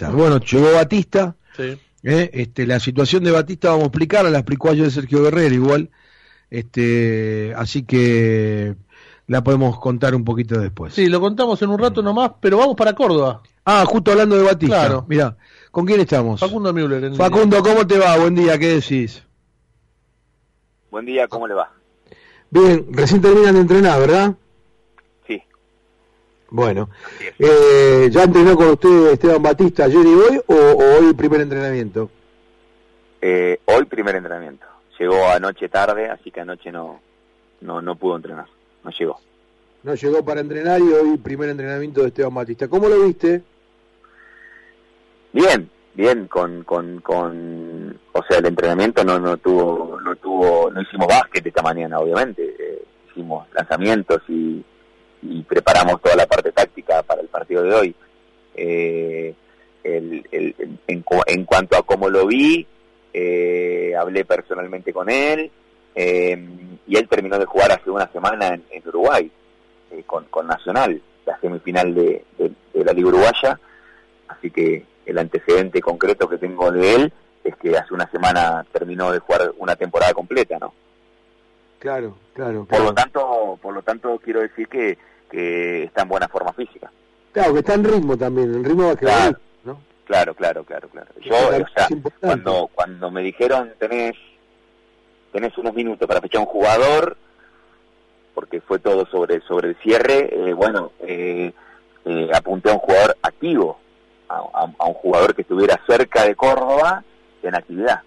estar. Bueno, llegó Batista. ¿eh? este, la situación de Batista vamos a explicarla, la explicó ayer Sergio Guerrero igual. Este, así que la podemos contar un poquito después. Sí, lo contamos en un rato nomás, pero vamos para Córdoba. Ah, justo hablando de Batista. Claro. Mira, ¿con quién estamos? Facundo Müller. Facundo, ¿cómo te va? Buen día, ¿qué decís? Buen día, ¿cómo le va? Bien, recién terminan de entrenar, ¿verdad? Bueno, eh, ¿ya entrenó con usted Esteban Batista ayer y hoy o, hoy primer entrenamiento? Eh, hoy primer entrenamiento. Llegó anoche tarde, así que anoche no, no, no pudo entrenar, no llegó. No llegó para entrenar y hoy primer entrenamiento de Esteban Batista. ¿Cómo lo viste? Bien, bien con, con, con o sea el entrenamiento no no tuvo no tuvo no hicimos básquet esta mañana obviamente eh, hicimos lanzamientos y, y, preparamos toda la parte táctica para el partido de hoy eh, en, cuanto a cómo lo vi eh, hablé personalmente con él y él terminó de jugar hace una semana en, Uruguay con, con Nacional la semifinal de, de la Liga Uruguaya así que el antecedente concreto que tengo de él es que hace una semana terminó de jugar una temporada completa, ¿no? Claro, claro. Por lo tanto, por lo tanto quiero decir que, que está en buena forma física. Claro, que está en ritmo también, en ritmo claro, ¿no? Claro, claro, claro, claro. Yo, o sea, cuando cuando me dijeron tenés tenés unos minutos para fichar un jugador, porque fue todo sobre sobre el cierre, eh, bueno, eh, eh, apunté a un jugador activo, a, un jugador que estuviera cerca de Córdoba en actividad.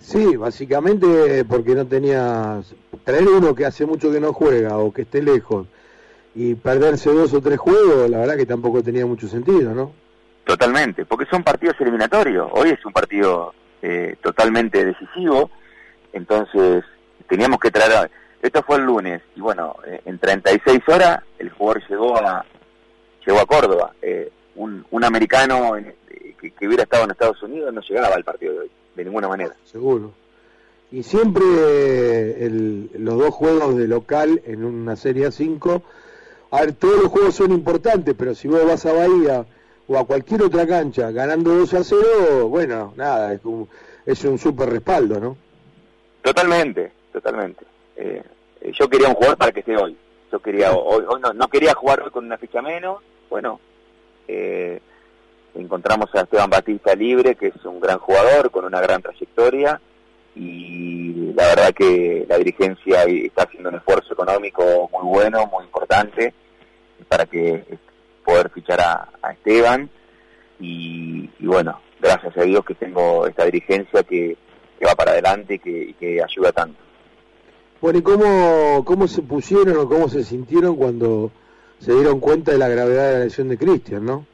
Sí, básicamente porque no tenía traer uno que hace mucho que no juega o que esté lejos y perderse dos o tres juegos, la verdad que tampoco tenía mucho sentido, ¿no? Totalmente, porque son partidos eliminatorios. Hoy es un partido eh, totalmente decisivo, entonces teníamos que traer. Esto fue el lunes y bueno, eh, en 36 horas el jugador llegó a llegó a Córdoba. Eh, un, un americano que, hubiera estado en Estados Unidos no llegaba al partido de hoy, de ninguna manera. Seguro. Y siempre el, los dos juegos de local en una Serie 5, a ver, todos los juegos son importantes, pero si vos vas a Bahía o a cualquier otra cancha ganando 2 a 0, bueno, nada, es un, es un súper respaldo, ¿no? Totalmente, totalmente. Eh, eh, yo quería un jugador para que esté hoy. Yo quería hoy, hoy no, no quería jugar hoy con una ficha menos. Bueno, eh, encontramos a Esteban Batista libre, que es un gran jugador, con una gran trayectoria, y la verdad que la dirigencia está haciendo un esfuerzo económico muy bueno, muy importante, para que poder fichar a, Esteban, y, bueno, gracias a Dios que tengo esta dirigencia que, va para adelante y que, que ayuda tanto. Bueno, ¿y cómo, cómo se pusieron o cómo se sintieron cuando se dieron cuenta de la gravedad de la lesión de Cristian, ¿no?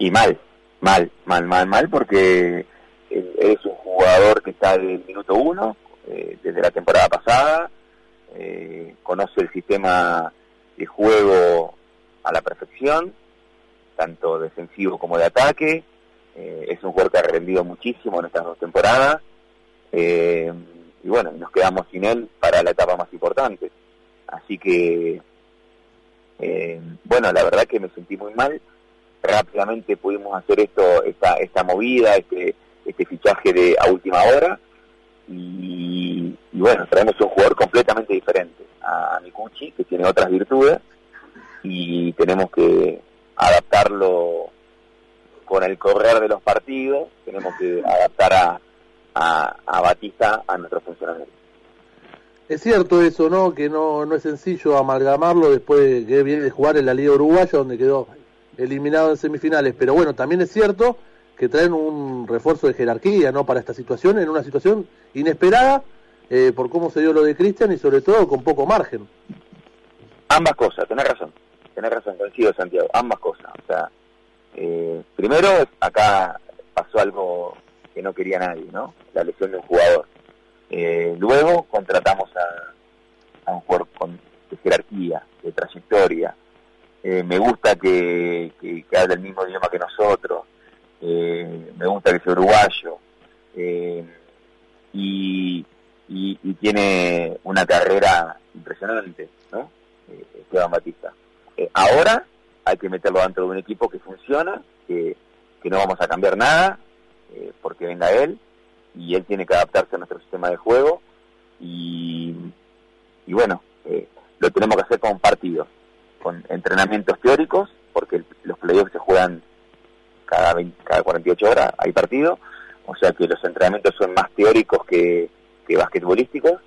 Y mal, mal, mal, mal, mal, porque es un jugador que está del minuto uno, eh, desde la temporada pasada, eh, conoce el sistema de juego a la perfección, tanto defensivo como de ataque, eh, es un jugador que ha rendido muchísimo en estas dos temporadas, y bueno, nos quedamos sin él para la etapa más importante. Así que eh, bueno, la verdad que me sentí muy mal. Rápidamente pudimos hacer esto, esta, esta movida, este, este fichaje de a última hora. Y, bueno, traemos un jugador completamente diferente a Mikuchi, que tiene otras virtudes, y tenemos que adaptarlo con el correr de los partidos, tenemos que adaptar a, a, a Batista a nuestro funcionamiento. Es cierto eso, ¿no? Que no, no es sencillo amalgamarlo después de que viene de jugar en la Liga Uruguaya, donde quedó eliminado en semifinales. Pero bueno, también es cierto que traen un refuerzo de jerarquía, ¿no? Para esta situación, en una situación inesperada, eh, por cómo se dio lo de Cristian y sobre todo con poco margen. Ambas cosas, tenés razón, tenés razón, coincido Santiago, ambas cosas. O sea, eh, primero, acá pasó algo que no quería nadie, ¿no? La lesión de un jugador eh, luego contratamos a, un jugador con, de jerarquía, de trayectoria. Eh, me gusta que, que, hable el mismo idioma que nosotros. Eh, me gusta que sea uruguayo. Y, y, tiene una carrera impresionante, ¿no? Esteban Batista. ahora hay que meterlo dentro de un equipo que funciona, que, no vamos a cambiar nada, eh, porque venga él, y él tiene que adaptarse a nuestro sistema de juego, y, y bueno, eh, lo tenemos que hacer con partidos, con entrenamientos teóricos, porque los playoffs se juegan cada, 20, cada 48 horas, hay partido, o sea que los entrenamientos son más teóricos que, que basquetbolísticos,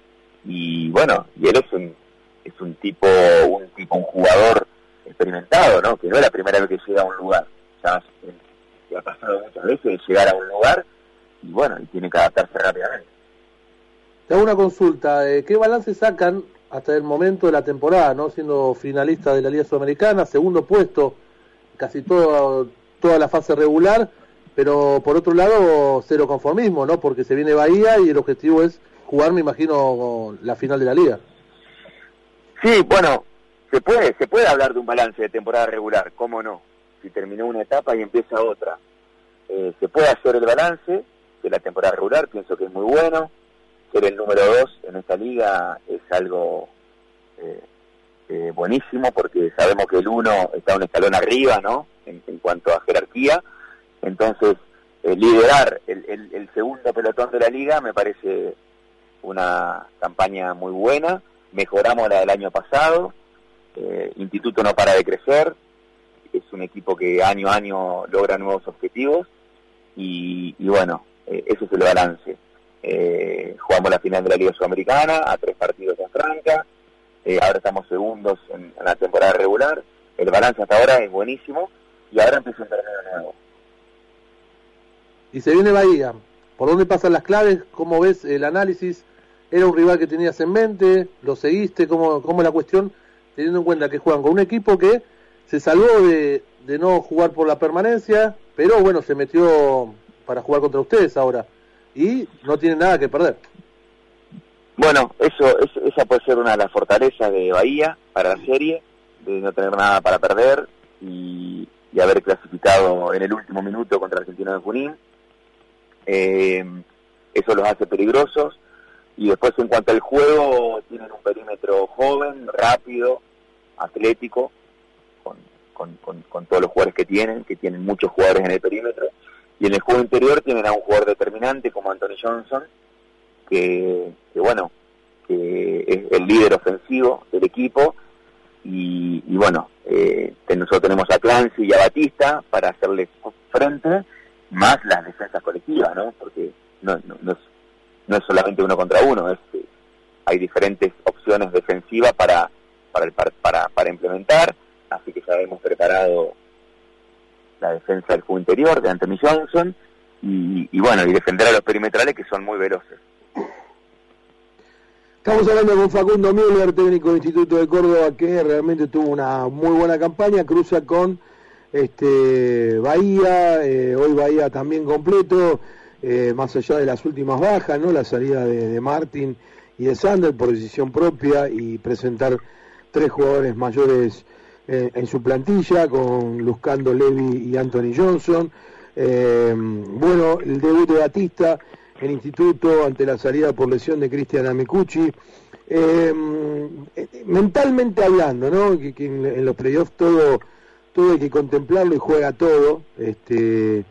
y bueno, y él es un, es un tipo, un tipo, un jugador experimentado, ¿no? Que no es la primera vez que llega a un lugar. Ya se ha pasado muchas veces llegar a un lugar y bueno, y tiene que adaptarse rápidamente. Te hago una consulta. Eh, ¿Qué balance sacan hasta el momento de la temporada, no siendo finalista de la Liga Sudamericana, segundo puesto, casi todo, toda la fase regular, pero por otro lado cero conformismo, ¿no? Porque se viene Bahía y el objetivo es jugar, me imagino, la final de la Liga. Sí, bueno, se puede, se puede hablar de un balance de temporada regular, ¿cómo no? Si terminó una etapa y empieza otra. Eh, se puede hacer el balance de la temporada regular, pienso que es muy bueno. Ser el número dos en esta liga es algo eh, eh, buenísimo porque sabemos que el uno está un escalón arriba, ¿no? En, cuanto a jerarquía. Entonces, liderar el, segundo pelotón de la liga me parece una campaña muy buena. Mejoramos la del año pasado eh, Instituto no para de crecer, es un equipo que año a año logra nuevos objetivos y, bueno, eh, ese es el balance. Eh, jugamos la final de la Liga Sudamericana a tres partidos en Franca, ahora estamos segundos en, la temporada regular, el balance hasta ahora es buenísimo y ahora empieza un torneo nuevo. Y se viene Bahía, ¿por dónde pasan las claves? ¿Cómo ves el análisis? ¿Era un rival que tenías en mente? ¿Lo seguiste? ¿Cómo, cómo la cuestión? teniendo en cuenta que juegan con un equipo que se salvó de, no jugar por la permanencia, pero bueno, se metió para jugar contra ustedes ahora y no tiene nada que perder. Bueno, eso, esa puede ser una de las fortalezas de Bahía para la serie, de no tener nada para perder y, haber clasificado en el último minuto contra Argentina de Junín. Eh, eso los hace peligrosos y después en cuanto al juego tienen un perímetro joven, rápido, atlético, con, con, todos los jugadores que tienen, que tienen muchos jugadores en el perímetro, y en el juego interior tienen a un jugador determinante como Anthony Johnson, que, bueno, que es el líder ofensivo del equipo, y, bueno, eh, nosotros tenemos a Clancy y a Batista para hacerle frente, más las defensas colectivas, ¿no? Porque no, no, no, no es solamente uno contra uno, es, hay diferentes opciones defensivas para, para, para, para implementar, así que ya hemos preparado la defensa del juego interior de Anthony Johnson y, bueno, y defender a los perimetrales que son muy veloces. Estamos hablando con Facundo Müller, técnico del Instituto de Córdoba, que realmente tuvo una muy buena campaña, cruza con este Bahía, eh, hoy Bahía también completo, eh, más allá de las últimas bajas, ¿no? La salida de, Martin y de Sander por decisión propia y presentar tres jugadores mayores eh, en su plantilla con Luzcando Levi y Anthony Johnson. Eh, bueno, el debut de Batista en instituto ante la salida por lesión de Cristian Amicucci. mentalmente hablando, ¿no? Que, en, en, los playoffs todo, todo hay que contemplarlo y juega todo. Este,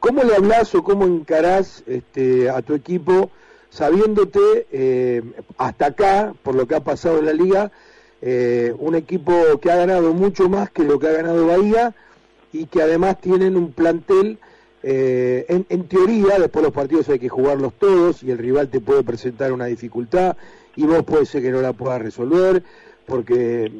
¿Cómo le hablas o cómo encarás este, a tu equipo sabiéndote eh, hasta acá, por lo que ha pasado en la liga, eh, un equipo que ha ganado mucho más que lo que ha ganado Bahía y que además tienen un plantel, eh, en, teoría, después los partidos hay que jugarlos todos y el rival te puede presentar una dificultad y vos puede ser que no la puedas resolver porque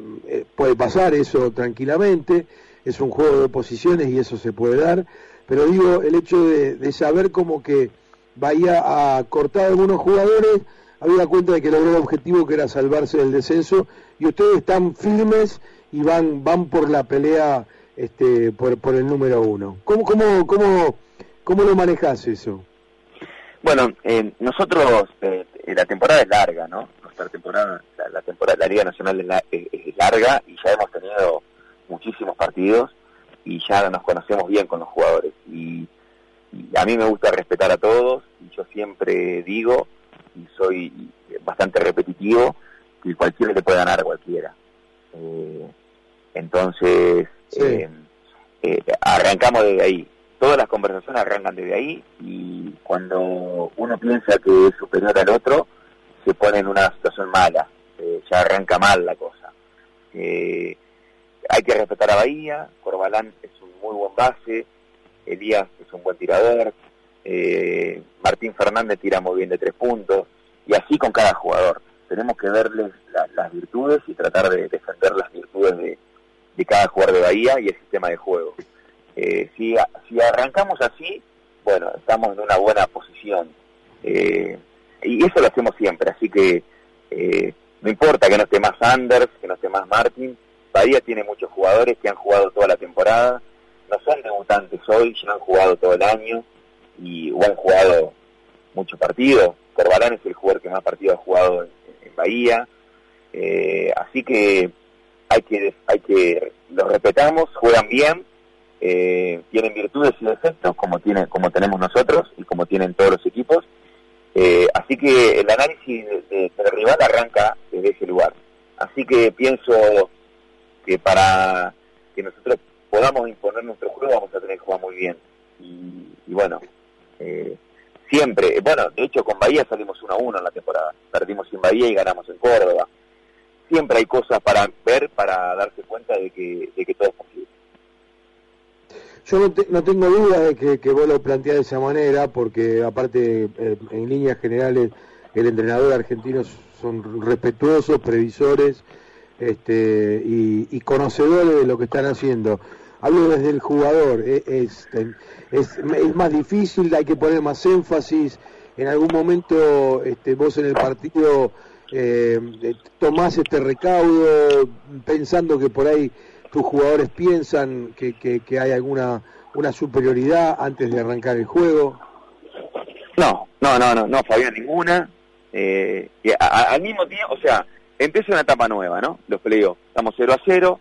puede pasar eso tranquilamente, es un juego de posiciones y eso se puede dar. Pero digo, el hecho de, saber como que vaya a cortar algunos jugadores, había cuenta de que logró el objetivo que era salvarse del descenso, y ustedes están firmes y van, van por la pelea este, por, por el número uno. ¿Cómo, cómo, cómo, cómo lo manejas eso? Bueno, eh, nosotros, eh, la temporada es larga, ¿no? Nuestra temporada, la, temporada la Liga Nacional es, es larga y ya hemos tenido muchísimos partidos y ya nos conocemos bien con los jugadores. Y, a mí me gusta respetar a todos y yo siempre digo, y soy bastante repetitivo, que cualquiera le puede ganar a cualquiera. Eh, Entonces, eh, eh, arrancamos desde ahí. Todas las conversaciones arrancan desde ahí y cuando uno piensa que es superior al otro, se pone en una situación mala, eh, ya arranca mal la cosa. hay que respetar a Bahía, Corbalán es un muy buen base, Elías es un buen tirador, Martín Fernández tira muy bien de tres puntos, y así con cada jugador. Tenemos que verles las virtudes y tratar de defender las virtudes de, cada jugador de Bahía y el sistema de juego. Eh, si, arrancamos así, bueno, estamos en una buena posición. Eh, y eso lo hacemos siempre, así que eh, no importa que no esté más Anders, que no esté más Martin, Bahía tiene muchos jugadores que han jugado toda la temporada, no son debutantes hoy, ya han jugado todo el año y o han jugado muchos partidos. Corbalán es el jugador que más partidos ha jugado en, Bahía, así que hay que, hay que, los respetamos, juegan bien, eh, tienen virtudes y defectos como tiene, como tenemos nosotros y como tienen todos los equipos. Eh, así que el análisis del rival arranca desde ese lugar. Así que pienso que para que nosotros podamos imponer nuestro juego vamos a tener que jugar muy bien. Y, bueno, eh, siempre, bueno, de hecho con Bahía salimos 1 a 1 en la temporada. Perdimos en Bahía y ganamos en Córdoba siempre hay cosas para ver, para darse cuenta de que, de que todo es posible. Yo no, no tengo duda de que, que, vos lo planteás de esa manera, porque aparte, eh, en líneas generales, el entrenador argentino son respetuosos, previsores este, y, conocedores de lo que están haciendo. Hablo desde el jugador, e, es, es, es, más difícil, hay que poner más énfasis. En algún momento este, vos en el partido eh, tomás este recaudo pensando que por ahí tus jugadores piensan que, que, hay alguna una superioridad antes de arrancar el juego? No, no, no, no, no, Fabián, ninguna. Eh, al mismo tiempo, o sea, empieza una etapa nueva, ¿no? Los playoffs. Estamos 0 a 0,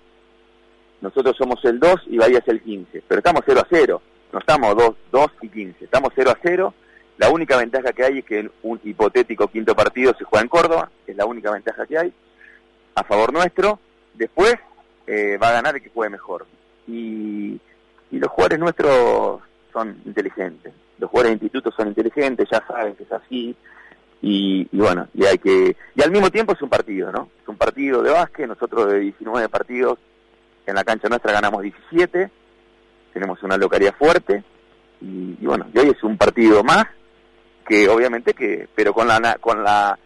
nosotros somos el 2 y Bahía es el 15, pero estamos 0 a 0, no estamos 2, 2 y 15, estamos 0 a 0 la única ventaja que hay es que un hipotético quinto partido se juega en Córdoba, es la única ventaja que hay, a favor nuestro. Después eh, va a ganar el que juegue mejor. Y, los jugadores nuestros son inteligentes. Los jugadores de instituto son inteligentes, ya saben que es así. Y, bueno, y hay que y al mismo tiempo es un partido, ¿no? Es un partido de básquet, nosotros de 19 partidos en la cancha nuestra ganamos 17, tenemos una localidad fuerte y, bueno, y hoy es un partido más que obviamente que, pero con la, con la,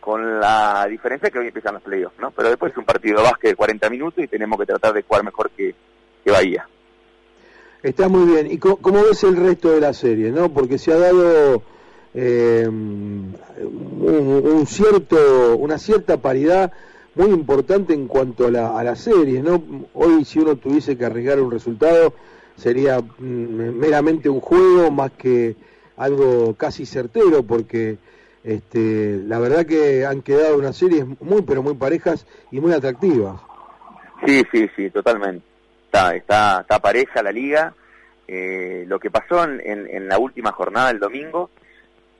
con la diferencia que hoy empiezan los playoffs, ¿no? Pero después es un partido de básquet de 40 minutos y tenemos que tratar de jugar mejor que, que Bahía. Está muy bien. ¿Y cómo, ves el resto de la serie, no? Porque se ha dado eh, un, cierto, una cierta paridad muy importante en cuanto a la, a la serie, ¿no? Hoy si uno tuviese que arriesgar un resultado sería mm, meramente un juego más que algo casi certero porque este, la verdad que han quedado unas series muy pero muy parejas y muy atractivas. Sí, sí, sí, totalmente. Está, está, está pareja la liga. Eh, lo que pasó en, en, la última jornada del domingo,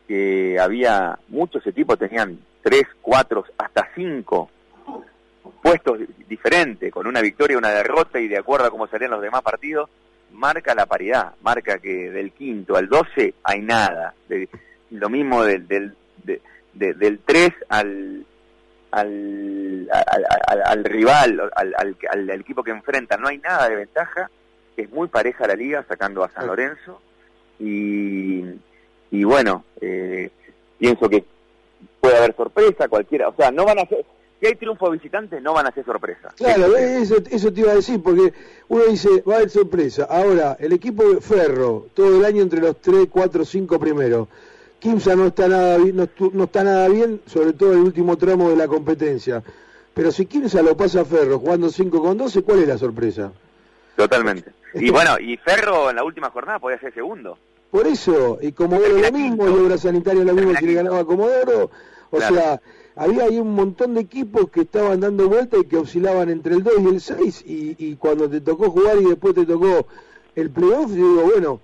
que había muchos equipos, tenían tres, cuatro, hasta cinco puestos diferentes, con una victoria, una derrota y de acuerdo a cómo salían los demás partidos, marca la paridad, marca que del quinto al 12 hay nada. lo mismo del, del, del 3 al, al, al, rival, al, al, equipo que enfrenta, no hay nada de ventaja. Es muy pareja la liga, sacando a San Lorenzo. Y, y bueno, eh, pienso que puede haber sorpresa, cualquiera. O sea, no van a ser si hay triunfo visitante, no van a ser sorpresa. Claro, eso, eso te iba a decir, porque uno dice, va a haber sorpresa. Ahora, el equipo de Ferro, todo el año entre los 3, 4, 5 primeros. Kimsa no está nada bien, no, está nada bien, sobre todo en el último tramo de la competencia. Pero si Kimsa lo pasa a Ferro jugando 5 con 12, ¿cuál es la sorpresa? Totalmente. Y bueno, y Ferro en la última jornada podía ser segundo. Por eso, y Comodoro lo mismo, y Obra Sanitaria lo mismo que le ganaba a Comodoro. O sea, había ahí un montón de equipos que estaban dando vuelta y que oscilaban entre el 2 y el 6 y, cuando te tocó jugar y después te tocó el playoff, yo digo, bueno,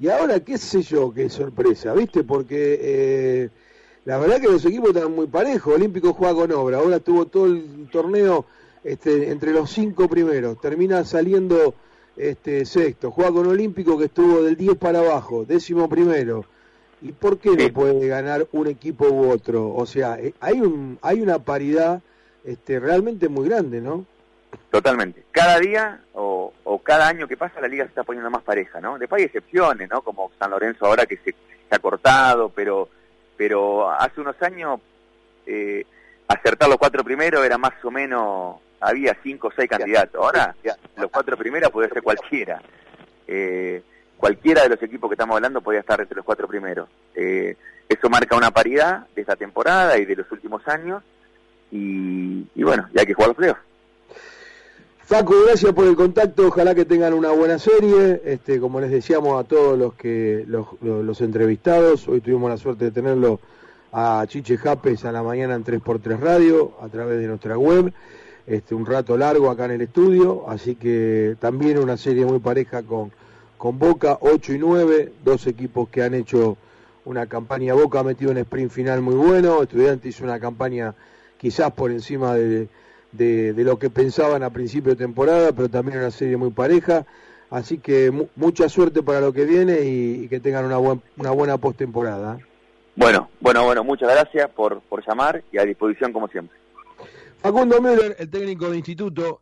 y ahora qué sé yo, qué sorpresa, ¿viste? Porque eh, la verdad que los equipos estaban muy parejos, Olímpico juega con obra, ahora tuvo todo el torneo este, entre los cinco primeros, termina saliendo este, sexto, juega con Olímpico que estuvo del 10 para abajo, décimo primero. ¿Y por qué no puede ganar un equipo u otro? O sea, eh, hay, un, hay una paridad este, realmente muy grande, ¿no? Totalmente. Cada día o, cada año que pasa la liga se está poniendo más pareja, ¿no? Después hay excepciones, ¿no? Como San Lorenzo ahora que se, ha cortado, pero pero hace unos años eh, acertar los cuatro primeros era más o menos, había cinco o seis candidatos. Ahora los cuatro primeros puede ser cualquiera. Eh, cualquiera de los equipos que estamos hablando podía estar entre los cuatro primeros. Eh, eso marca una paridad de esta temporada y de los últimos años. Y, bueno, ya hay que jugar los playoffs. Facu, gracias por el contacto, ojalá que tengan una buena serie, este, como les decíamos a todos los que los, entrevistados, hoy tuvimos la suerte de tenerlo a Chiche Japes a la mañana en 3x3 Radio, a través de nuestra web, este, un rato largo acá en el estudio, así que también una serie muy pareja con, con Boca, 8 y 9, dos equipos que han hecho una campaña, Boca ha metido un sprint final muy bueno, Estudiantes hizo una campaña quizás por encima de de, lo que pensaban a principio de temporada, pero también una serie muy pareja. Así que mucha suerte para lo que viene y, que tengan una, una buena postemporada. Bueno, bueno, bueno, muchas gracias por, por llamar y a disposición como siempre. Facundo Müller, el técnico de instituto.